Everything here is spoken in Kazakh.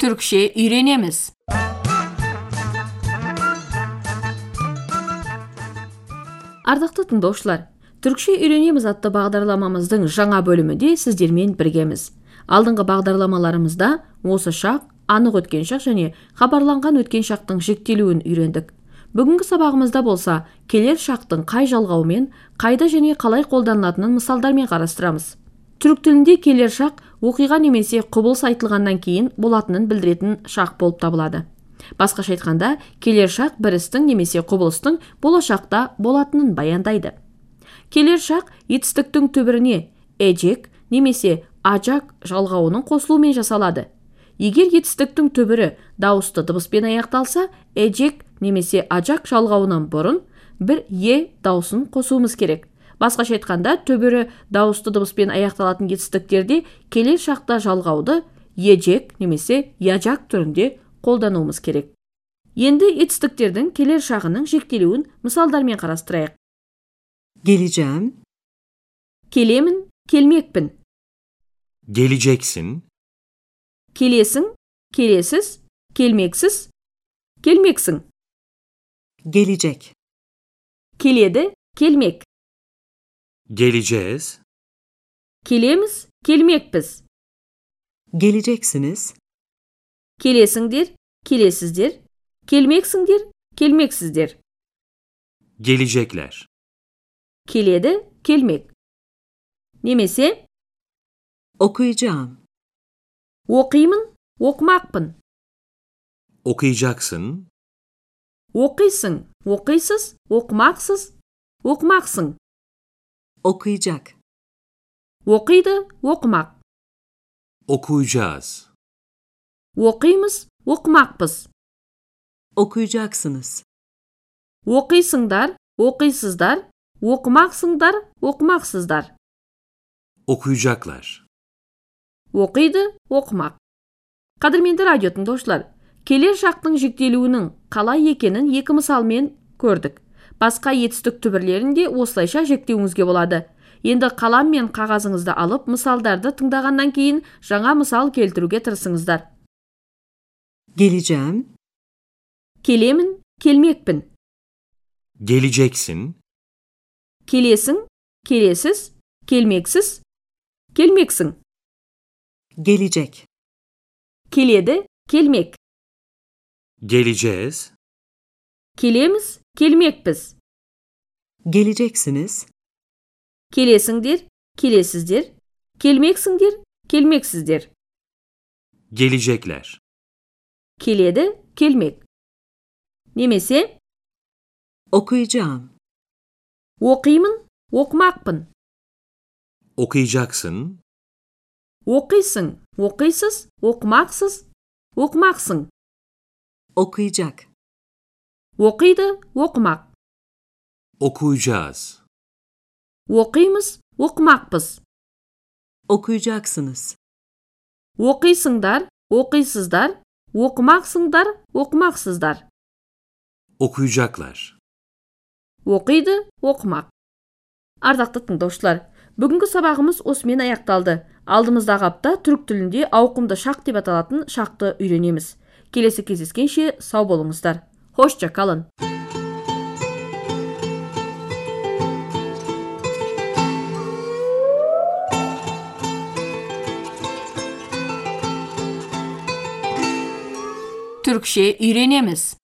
Türkçe үйренеміз. Ардақты тыңдаушылар, Түркше үйренеміз атты бағдарламамыздың жаңа бөлімінде сіздермен біргеміз. Алдыңғы бағдарламаларымызда осы шақ, анық өткен шақ және хабарланған өткен шақтың жіктелуін үйрендік. Бүгінгі сабағымызда болса, келер шақтың қай жалғауымен, қайда және қалай қолданылатынын мысалдармен қарастырамыз. Түрік тілінде келер шақ оқиға немесе құбылыс айтылғаннан кейін болатынын білдіретін шақ болып табылады. Басқаша айтқанда, келер шақ бір істің немесе құбылыстың болашақта болатынын баяндайды. Келер шақ етістіктің түбіріне эжек немесе ажак жалғауының қосылуымен жасалады. Егер етістіктің түбірі дауысты дыбыспен аяқталса, эжек немесе ажак жалғауынан бұрын бір е дауысын қосуымыз керек басқаша айтқанда түбірі дауысты дыбыспен аяқталатын жетістіктерде келер шақта жалғауды ежек немесе яжак түрінде қолдануымыз керек. Енді етістіктердің келер шағының жіктелуін мысалдармен қарастырайық. Geleceğim, келемін келмекпін. Geleceksin, келесің келесіз келмексіз келмексің. Gelecek, келеді келмек. geleceğiz, келеміз келмекпіз geleceksiniz, келесіңдер келесіздер келмексіңдер келмексіздер gelecekler, келеді келмек немесе okuyacağım, оқимын оқымақпын okuyacaksın, оқисың оқисыз оқымақсыз оқымақсың Okuyacak, оқиды оқымақ okuyacağız, оқимыз оқымақпыз okuyacaksınız, оқисыңдар оқисыздар оқымақсыңдар оқымақсыздар okuyacaklar. оқиды оқымақ қадірменді радио тыңдаушылар келер шақтың жіктелуінің қалай екенін екі мысалмен көрдік басқа етістік түбірлерін де осылайша жіктеуіңізге болады. Енді қалам мен қағазыңызды алып мысалдарды тыңдағаннан кейін жаңа мысал келтіруге тырысыңыздар. Geleceğim, келемін келмекпін. Geleceksin, келесің келесіз келмексіз келмексің. Gelecek, келеді келмек. Geleceğiz, келеміз Kelime yekpiz. Geleceksiniz. Kelesindir, kelesizdir. Kelmeksindir, kelmeksizdir. Gelecekler. Keledi, kelmek. Nemese? Okuyacağım. Okuymun, okumakpın. Okuyacaksın. Okuysın, okuysuz, okumaksız, okumaksın. Okuyacak. Оқиды оқымақ. Okuyacağız, оқимыз оқымақпыз. Okuyacaksınız, оқисыңдар оқисыздар. Оқымақсыңдар оқымақсыздар. Okuyacaklar. оқиды оқымақ. Ардақты тыңдаушылар бүгінгі сабағымыз осымен аяқталды. Алдымыздағы апта түрік тілінде ауқымды шақ деп аталатын шақты үйренеміз. Келесі кездескенше сау болыңыздар. Hoşça kalın. Türkçe öğrenemiz.